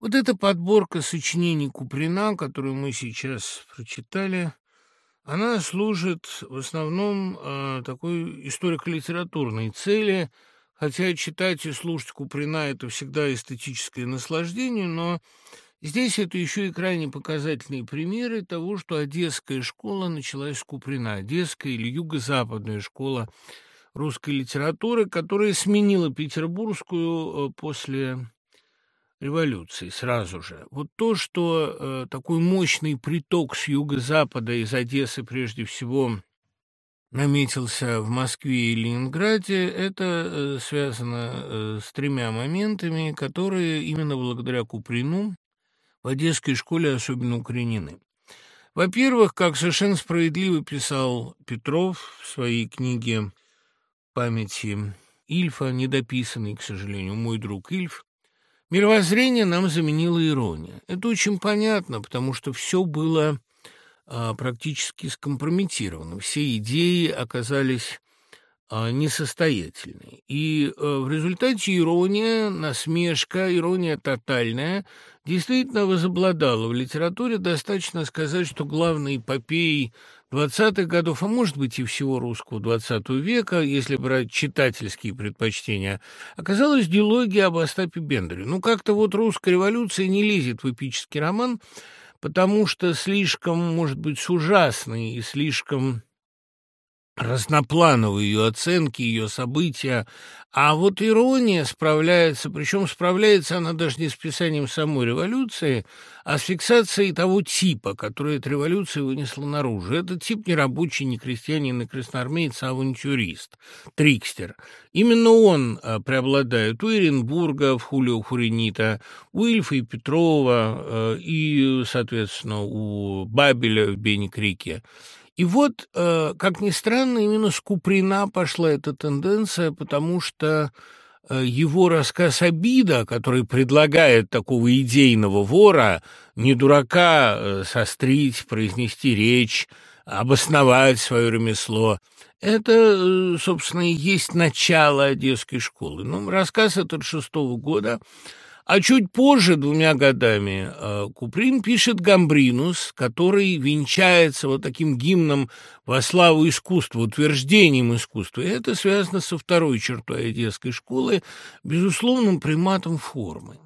Вот эта подборка сочинений Куприна, которую мы сейчас прочитали, она служит в основном э, такой историко-литературной цели, хотя читать и слушать Куприна – это всегда эстетическое наслаждение, но здесь это еще и крайне показательные примеры того, что одесская школа началась с Куприна, одесская или юго-западная школа русской литературы, которая сменила петербургскую э, после революции сразу же. Вот то, что э, такой мощный приток с юго-запада, из Одессы прежде всего, наметился в Москве и Ленинграде, это э, связано э, с тремя моментами, которые именно благодаря Куприну в Одесской школе особенно укоренены. Во-первых, как совершенно справедливо писал Петров в своей книге памяти Ильфа, недописанный, к сожалению, мой друг Ильф, Мировоззрение нам заменила ирония. Это очень понятно, потому что все было а, практически скомпрометировано. Все идеи оказались а, несостоятельны. И а, в результате ирония, насмешка, ирония тотальная действительно возобладала в литературе. Достаточно сказать, что главной эпопеей 20-х годов, а может быть и всего русского 20 века, если брать читательские предпочтения, оказалась дилогия об Остапе Бендере. Ну, как-то вот русская революция не лезет в эпический роман, потому что слишком, может быть, с ужасной и слишком разноплановые ее оценки, ее события, а вот ирония справляется, причем справляется она даже не с писанием самой революции, а с фиксацией того типа, который эта революция вынесла наружу. Этот тип не рабочий, не крестьянин, не красноармеец, а авантюрист, трикстер. Именно он а, преобладает у Эренбурга в Хулио Фуренита, у Ильфа и Петрова а, и, соответственно, у Бабеля в Бене Крике. И вот, э, как ни странно, именно с Куприна пошла эта тенденция, потому что э, его рассказ «Обида», который предлагает такого идейного вора, не дурака э, сострить, произнести речь, обосновать свое ремесло, это, собственно, и есть начало Одесской школы. Ну, рассказ этот шестого года – а чуть позже, двумя годами, э, Куприн пишет «Гамбринус», который венчается вот таким гимном во славу искусства, утверждением искусства. И это связано со второй чертой одесской школы, безусловным приматом формы.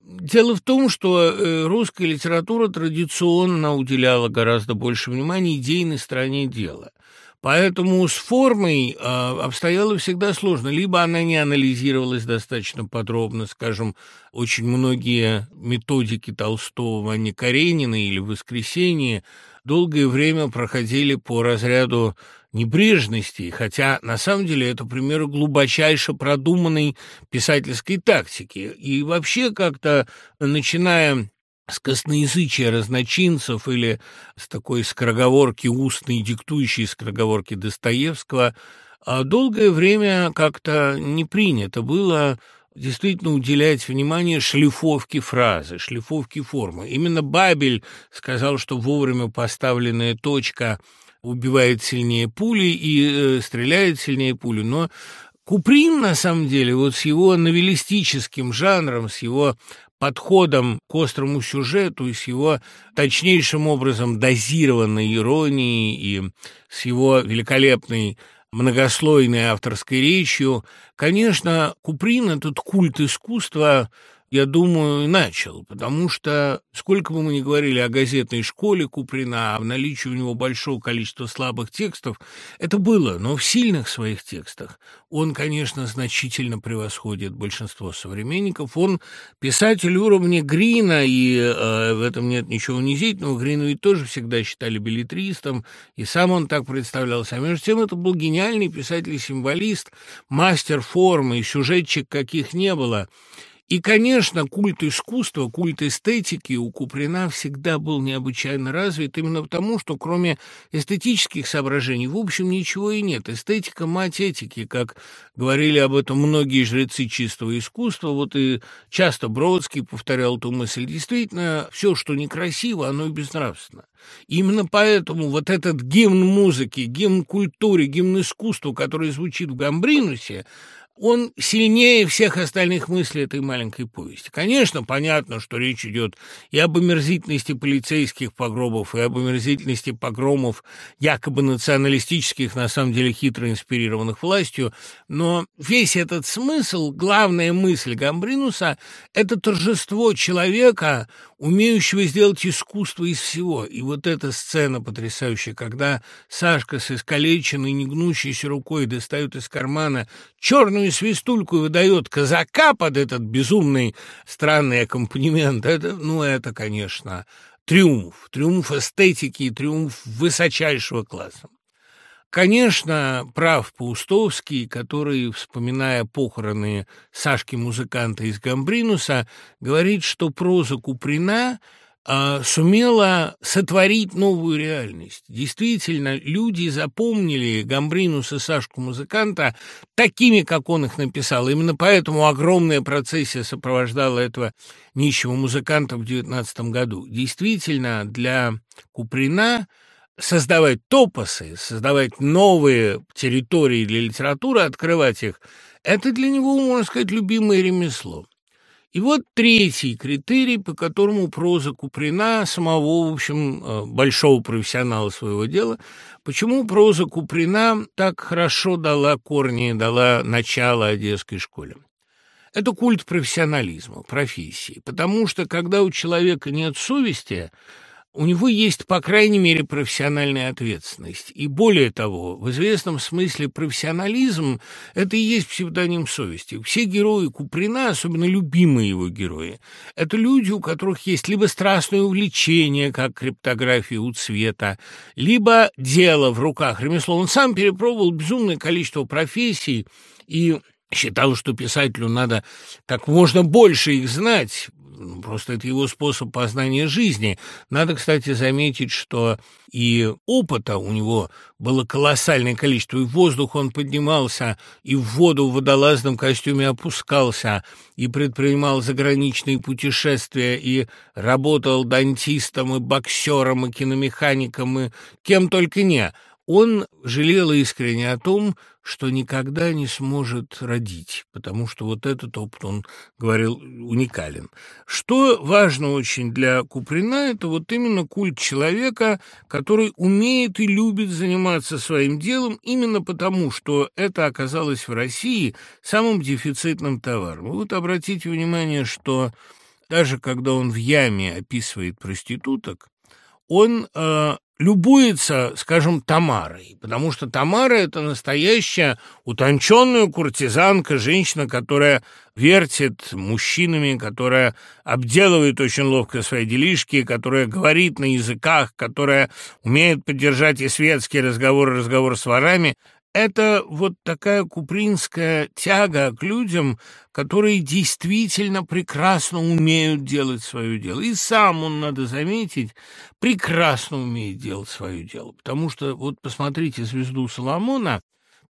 Дело в том, что э, русская литература традиционно уделяла гораздо больше внимания идейной стороне дела – Поэтому с формой э, обстояло всегда сложно. Либо она не анализировалась достаточно подробно, скажем, очень многие методики Толстого, Вани Каренина или Воскресенье долгое время проходили по разряду небрежности, хотя на самом деле это примеры глубочайше продуманной писательской тактики. И вообще как-то, начиная с косноязычия разночинцев или с такой скороговорки устной, диктующей скороговорки Достоевского, а долгое время как-то не принято было действительно уделять внимание шлифовке фразы, шлифовке формы. Именно Бабель сказал, что вовремя поставленная точка убивает сильнее пули и э, стреляет сильнее пули, но Куприн, на самом деле, вот с его новеллистическим жанром, с его подходом к острому сюжету и с его точнейшим образом дозированной иронией и с его великолепной многослойной авторской речью, конечно, Куприн, этот культ искусства, я думаю, начал, потому что, сколько бы мы ни говорили о газетной школе Куприна, о наличии у него большого количества слабых текстов, это было, но в сильных своих текстах он, конечно, значительно превосходит большинство современников. Он писатель уровня Грина, и э, в этом нет ничего унизительного. Грина ведь тоже всегда считали билетристом, и сам он так представлялся. А между тем это был гениальный писатель-символист, мастер формы, сюжетчик каких не было – и, конечно, культ искусства, культ эстетики у Куприна всегда был необычайно развит, именно потому, что кроме эстетических соображений, в общем, ничего и нет. Эстетика – мать этики, как говорили об этом многие жрецы чистого искусства. Вот и часто Бродский повторял эту мысль. Действительно, все, что некрасиво, оно и безнравственно. Именно поэтому вот этот гимн музыки, гимн культуре, гимн искусству, который звучит в Гамбринусе, он сильнее всех остальных мыслей этой маленькой повести. Конечно, понятно, что речь идет и об омерзительности полицейских погромов, и об омерзительности погромов якобы националистических, на самом деле хитро инспирированных властью, но весь этот смысл, главная мысль Гамбринуса – это торжество человека, умеющего сделать искусство из всего. И вот эта сцена потрясающая, когда Сашка с искалеченной, негнущейся рукой достает из кармана черную свистульку и выдает казака под этот безумный странный аккомпанемент, это, ну, это, конечно, триумф, триумф эстетики и триумф высочайшего класса. Конечно, прав Паустовский, который, вспоминая похороны Сашки-музыканта из Гамбринуса, говорит, что проза Куприна сумела сотворить новую реальность. Действительно, люди запомнили Гамбринуса Сашку-музыканта такими, как он их написал. Именно поэтому огромная процессия сопровождала этого нищего музыканта в девятнадцатом году. Действительно, для Куприна – создавать топосы, создавать новые территории для литературы, открывать их, это для него, можно сказать, любимое ремесло. И вот третий критерий, по которому проза Куприна, самого, в общем, э, большого профессионала своего дела, почему проза Куприна так хорошо дала корни, дала начало Одесской школе. Это культ профессионализма, профессии, потому что когда у человека нет совести – у него есть, по крайней мере, профессиональная ответственность. И более того, в известном смысле профессионализм – это и есть псевдоним совести. Все герои Куприна, особенно любимые его герои, это люди, у которых есть либо страстное увлечение, как криптография у цвета, либо дело в руках, ремесло. Он сам перепробовал безумное количество профессий и считал, что писателю надо как можно больше их знать, просто это его способ познания жизни. Надо, кстати, заметить, что и опыта у него было колоссальное количество. И в воздух он поднимался, и в воду в водолазном костюме опускался, и предпринимал заграничные путешествия, и работал дантистом, и боксером, и киномехаником, и кем только не – он жалел искренне о том, что никогда не сможет родить, потому что вот этот опыт, он говорил, уникален. Что важно очень для Куприна, это вот именно культ человека, который умеет и любит заниматься своим делом именно потому, что это оказалось в России самым дефицитным товаром. вот обратите внимание, что даже когда он в яме описывает проституток, он э, любуется, скажем, Тамарой, потому что Тамара – это настоящая утонченная куртизанка, женщина, которая вертит мужчинами, которая обделывает очень ловко свои делишки, которая говорит на языках, которая умеет поддержать и светские разговоры, разговор с ворами. Это вот такая купринская тяга к людям, которые действительно прекрасно умеют делать свое дело. И сам он, надо заметить, прекрасно умеет делать свое дело. Потому что, вот посмотрите «Звезду Соломона»,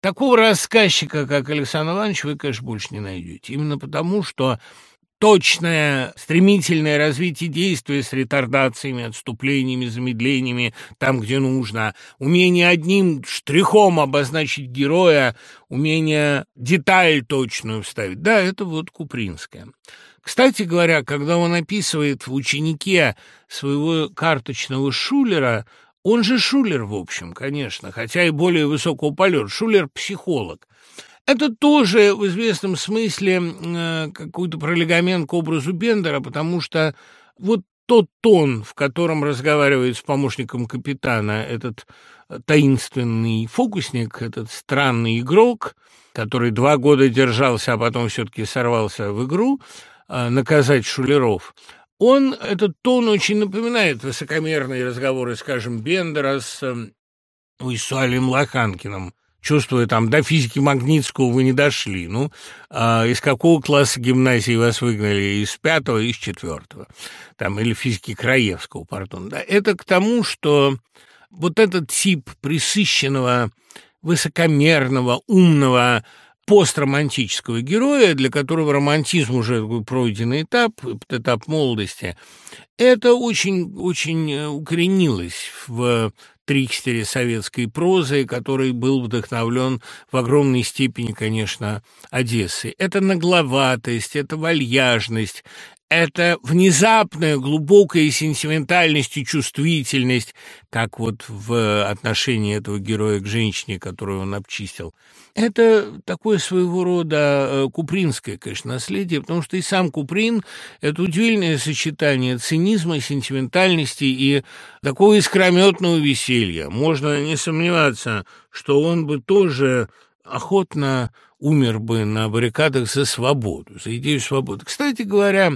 такого рассказчика, как Александр Иванович, вы, конечно, больше не найдете. Именно потому, что точное, стремительное развитие действия с ретардациями, отступлениями, замедлениями там, где нужно, умение одним штрихом обозначить героя, умение деталь точную вставить. Да, это вот Купринская. Кстати говоря, когда он описывает в ученике своего карточного шулера, он же шулер, в общем, конечно, хотя и более высокого полета, шулер – психолог. Это тоже в известном смысле э, какой-то пролегамент к образу Бендера, потому что вот тот тон, в котором разговаривает с помощником капитана этот таинственный фокусник, этот странный игрок, который два года держался, а потом все-таки сорвался в игру, э, наказать шулеров, он, этот тон очень напоминает высокомерные разговоры, скажем, Бендера с э, Исуалем Лоханкиным, чувствуя там, до физики Магнитского вы не дошли. Ну, а из какого класса гимназии вас выгнали? Из пятого, из четвертого. Там, или физики Краевского, пардон. Да, это к тому, что вот этот тип присыщенного, высокомерного, умного, постромантического героя, для которого романтизм уже пройденный этап, этап молодости, это очень, очень укоренилось в трикстере советской прозы, который был вдохновлен в огромной степени, конечно, Одессой. Это нагловатость, это вальяжность, это внезапная глубокая сентиментальность и чувствительность, как вот в отношении этого героя к женщине, которую он обчистил. Это такое своего рода э, купринское, конечно, наследие, потому что и сам Куприн — это удивительное сочетание цинизма, сентиментальности и такого искрометного веселья. Можно не сомневаться, что он бы тоже охотно умер бы на баррикадах за свободу, за идею свободы. Кстати говоря,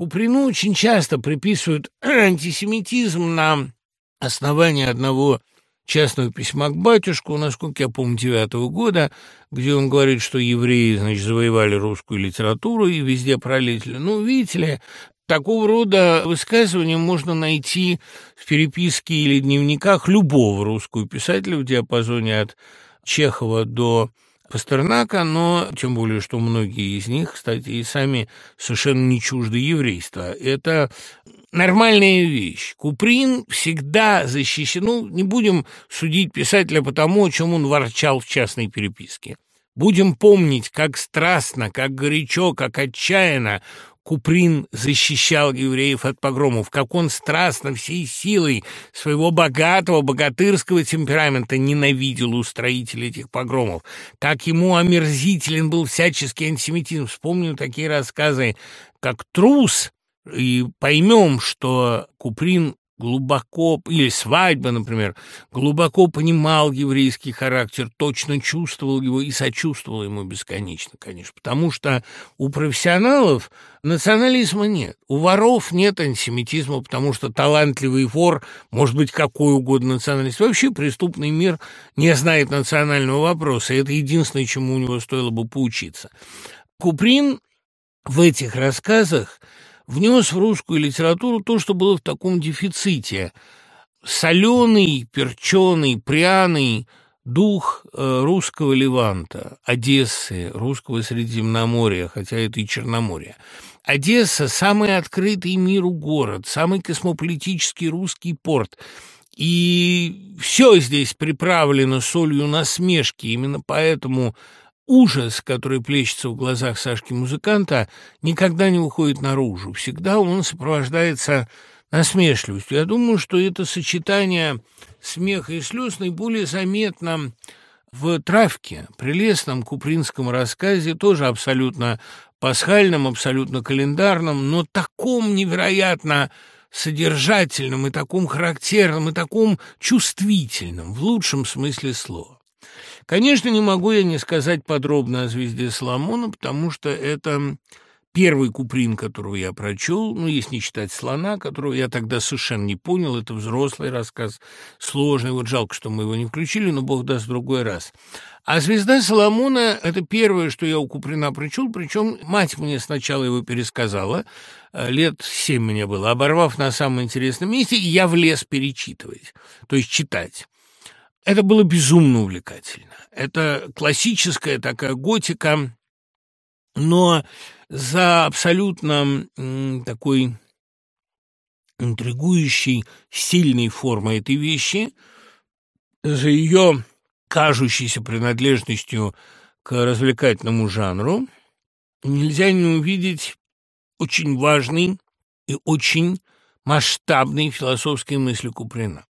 Куприну очень часто приписывают антисемитизм на основании одного частного письма к батюшку, насколько я помню, девятого года, где он говорит, что евреи, значит, завоевали русскую литературу и везде пролетели. Ну, видите ли, такого рода высказывания можно найти в переписке или дневниках любого русского писателя в диапазоне от Чехова до Пастернака, но тем более, что многие из них, кстати, и сами совершенно не чужды еврейства. Это нормальная вещь. Куприн всегда защищен. Ну, не будем судить писателя по тому, о чем он ворчал в частной переписке. Будем помнить, как страстно, как горячо, как отчаянно Куприн защищал евреев от погромов, как он страстно всей силой своего богатого, богатырского темперамента ненавидел устроителей этих погромов, как ему омерзителен был всяческий антисемитизм. Вспомню такие рассказы, как «Трус», и поймем, что Куприн глубоко, или свадьба, например, глубоко понимал еврейский характер, точно чувствовал его и сочувствовал ему бесконечно, конечно, потому что у профессионалов национализма нет, у воров нет антисемитизма, потому что талантливый вор может быть какой угодно национальность. Вообще преступный мир не знает национального вопроса, и это единственное, чему у него стоило бы поучиться. Куприн в этих рассказах внес в русскую литературу то, что было в таком дефиците. Соленый, перченый, пряный дух э, русского Леванта, Одессы, русского Средиземноморья, хотя это и Черноморье. Одесса – самый открытый миру город, самый космополитический русский порт. И все здесь приправлено солью насмешки. Именно поэтому ужас, который плещется в глазах Сашки-музыканта, никогда не выходит наружу. Всегда он сопровождается насмешливостью. Я думаю, что это сочетание смеха и слез наиболее заметно в «Травке», прелестном купринском рассказе, тоже абсолютно пасхальном, абсолютно календарном, но таком невероятно содержательном и таком характерном и таком чувствительном, в лучшем смысле слова. Конечно, не могу я не сказать подробно о «Звезде Соломона», потому что это первый Куприн, которого я прочел, ну, если не считать «Слона», которого я тогда совершенно не понял, это взрослый рассказ, сложный, вот жалко, что мы его не включили, но бог даст в другой раз. А «Звезда Соломона» — это первое, что я у Куприна прочел, причем мать мне сначала его пересказала, э, лет семь мне было, оборвав на самом интересном месте, и я влез перечитывать, то есть читать. Это было безумно увлекательно. Это классическая такая готика, но за абсолютно такой интригующей, сильной формой этой вещи, за ее кажущейся принадлежностью к развлекательному жанру, нельзя не увидеть очень важный и очень масштабной философской мысли Куприна.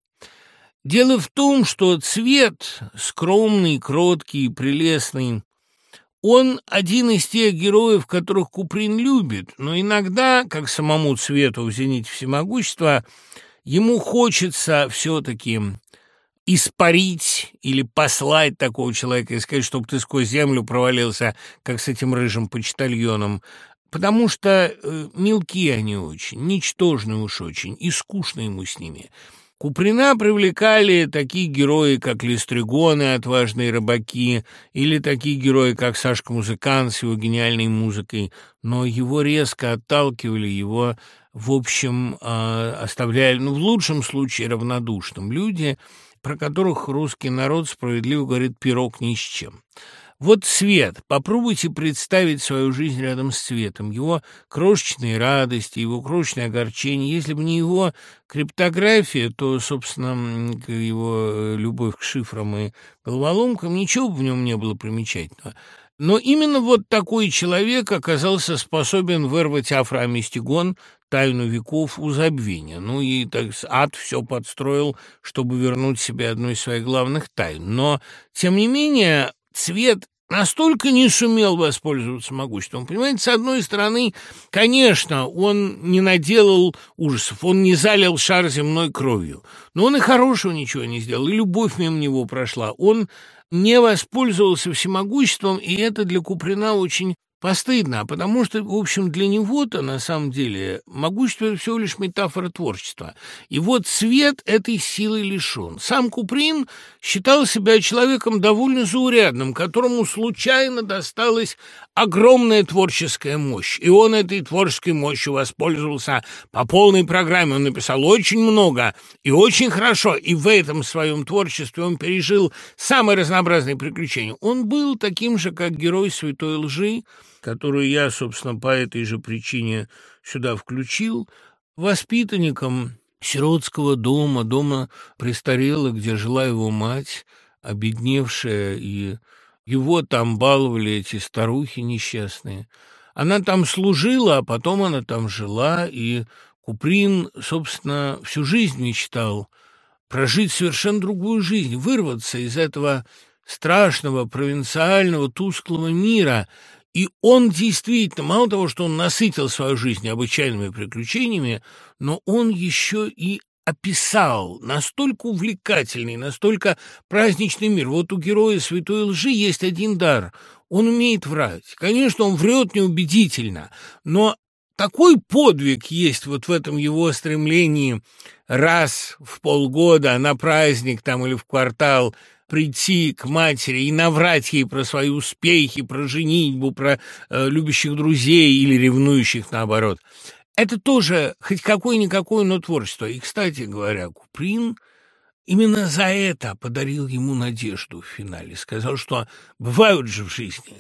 Дело в том, что цвет, скромный, кроткий, прелестный, он один из тех героев, которых Куприн любит, но иногда, как самому цвету в «Зените всемогущества», ему хочется все-таки испарить или послать такого человека и сказать, чтобы ты сквозь землю провалился, как с этим рыжим почтальоном, потому что э, мелкие они очень, ничтожные уж очень, и скучно ему с ними – Куприна привлекали такие герои, как Листригоны, отважные рыбаки, или такие герои, как Сашка-музыкант с его гениальной музыкой, но его резко отталкивали, его, в общем, а, оставляли, ну, в лучшем случае, равнодушным. Люди, про которых русский народ справедливо говорит «пирог ни с чем». Вот цвет. Попробуйте представить свою жизнь рядом с цветом, его крошечные радости, его крошечные огорчения. Если бы не его криптография, то, собственно, его любовь к шифрам и головоломкам, ничего бы в нем не было примечательного. Но именно вот такой человек оказался способен вырвать афроамистигон, тайну веков у забвения. Ну и так ад все подстроил, чтобы вернуть себе одну из своих главных тайн. Но, тем не менее, цвет настолько не сумел воспользоваться могуществом. Понимаете, с одной стороны, конечно, он не наделал ужасов, он не залил шар земной кровью, но он и хорошего ничего не сделал, и любовь мимо него прошла. Он не воспользовался всемогуществом, и это для Куприна очень Постыдно, потому что, в общем, для него-то, на самом деле, могущество – это всего лишь метафора творчества. И вот свет этой силы лишен. Сам Куприн считал себя человеком довольно заурядным, которому случайно досталась огромная творческая мощь. И он этой творческой мощью воспользовался по полной программе. Он написал очень много и очень хорошо. И в этом своем творчестве он пережил самые разнообразные приключения. Он был таким же, как герой святой лжи, которую я, собственно, по этой же причине сюда включил, воспитанником сиротского дома, дома престарелых, где жила его мать, обедневшая, и его там баловали эти старухи несчастные. Она там служила, а потом она там жила, и Куприн, собственно, всю жизнь мечтал прожить совершенно другую жизнь, вырваться из этого страшного провинциального тусклого мира, и он действительно, мало того, что он насытил свою жизнь необычайными приключениями, но он еще и описал настолько увлекательный, настолько праздничный мир. Вот у героя святой лжи есть один дар. Он умеет врать. Конечно, он врет неубедительно, но такой подвиг есть вот в этом его стремлении раз в полгода на праздник там или в квартал прийти к матери и наврать ей про свои успехи, про женитьбу, про э, любящих друзей или ревнующих наоборот. Это тоже хоть какое-никакое, но творчество. И, кстати говоря, Куприн именно за это подарил ему надежду в финале. Сказал, что бывают же в жизни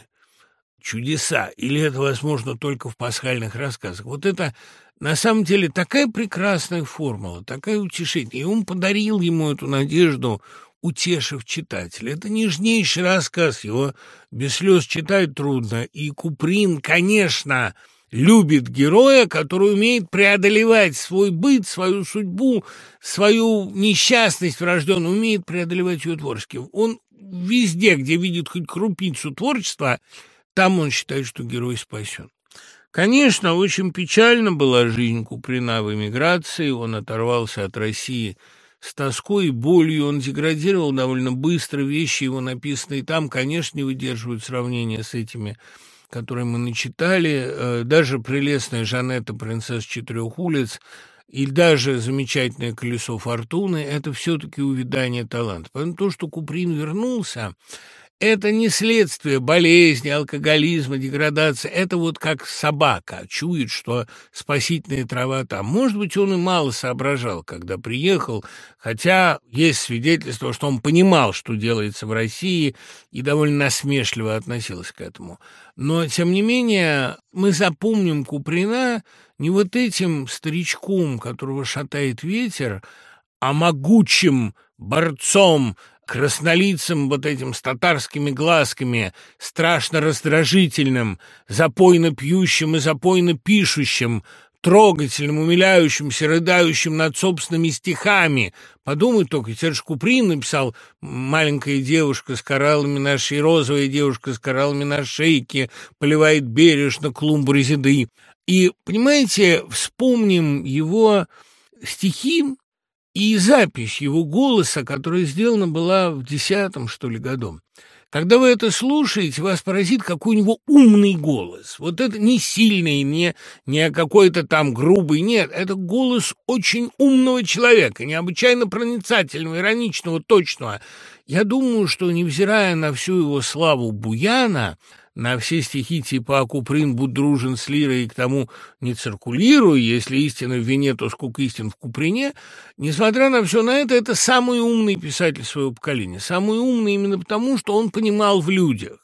чудеса, или это возможно только в пасхальных рассказах. Вот это на самом деле такая прекрасная формула, такая утешительная. И он подарил ему эту надежду, утешив читателя. Это нежнейший рассказ, его без слез читать трудно. И Куприн, конечно, любит героя, который умеет преодолевать свой быт, свою судьбу, свою несчастность врожденную, умеет преодолевать ее творчески. Он везде, где видит хоть крупицу творчества, там он считает, что герой спасен. Конечно, очень печально была жизнь Куприна в эмиграции, он оторвался от России – с тоской и болью, он деградировал довольно быстро, вещи его написанные там, конечно, не выдерживают сравнения с этими, которые мы начитали, э, даже прелестная Жанетта, принцесса четырех улиц, и даже замечательное колесо фортуны – это все-таки увядание таланта. Поэтому то, что Куприн вернулся, это не следствие болезни, алкоголизма, деградации. Это вот как собака чует, что спасительная трава там. Может быть, он и мало соображал, когда приехал, хотя есть свидетельство, что он понимал, что делается в России, и довольно насмешливо относился к этому. Но, тем не менее, мы запомним Куприна не вот этим старичком, которого шатает ветер, а могучим борцом краснолицым вот этим с татарскими глазками, страшно раздражительным, запойно пьющим и запойно пишущим, трогательным, умиляющимся, рыдающим над собственными стихами. Подумай только, Серж Куприн написал «Маленькая девушка с кораллами на шее, розовая девушка с кораллами на шейке, поливает бережно клумбу резиды». И, понимаете, вспомним его стихи, и запись его голоса, которая сделана была в десятом, что ли, году. Когда вы это слушаете, вас поразит, какой у него умный голос. Вот это не сильный, не, не какой-то там грубый, нет. Это голос очень умного человека, необычайно проницательного, ироничного, точного. Я думаю, что, невзирая на всю его славу Буяна, на все стихи типа «Куприн, будь дружен с лирой» и к тому не циркулируй, если истина в вине, то сколько истин в Куприне, несмотря на все на это, это самый умный писатель своего поколения. Самый умный именно потому, что он понимал в людях.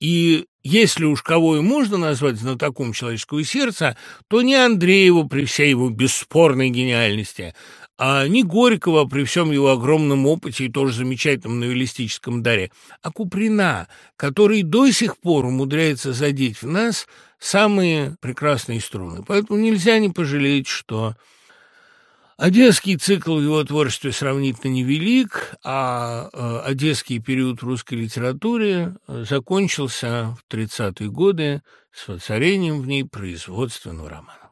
И если уж кого и можно назвать знатоком человеческого сердца, то не Андреева при всей его бесспорной гениальности, а не Горького при всем его огромном опыте и тоже замечательном новеллистическом даре, а Куприна, который до сих пор умудряется задеть в нас самые прекрасные струны. Поэтому нельзя не пожалеть, что Одесский цикл в его творчестве сравнительно невелик, а э, одесский период русской литературе э, закончился в 30-е годы с воцарением в ней производственного романа.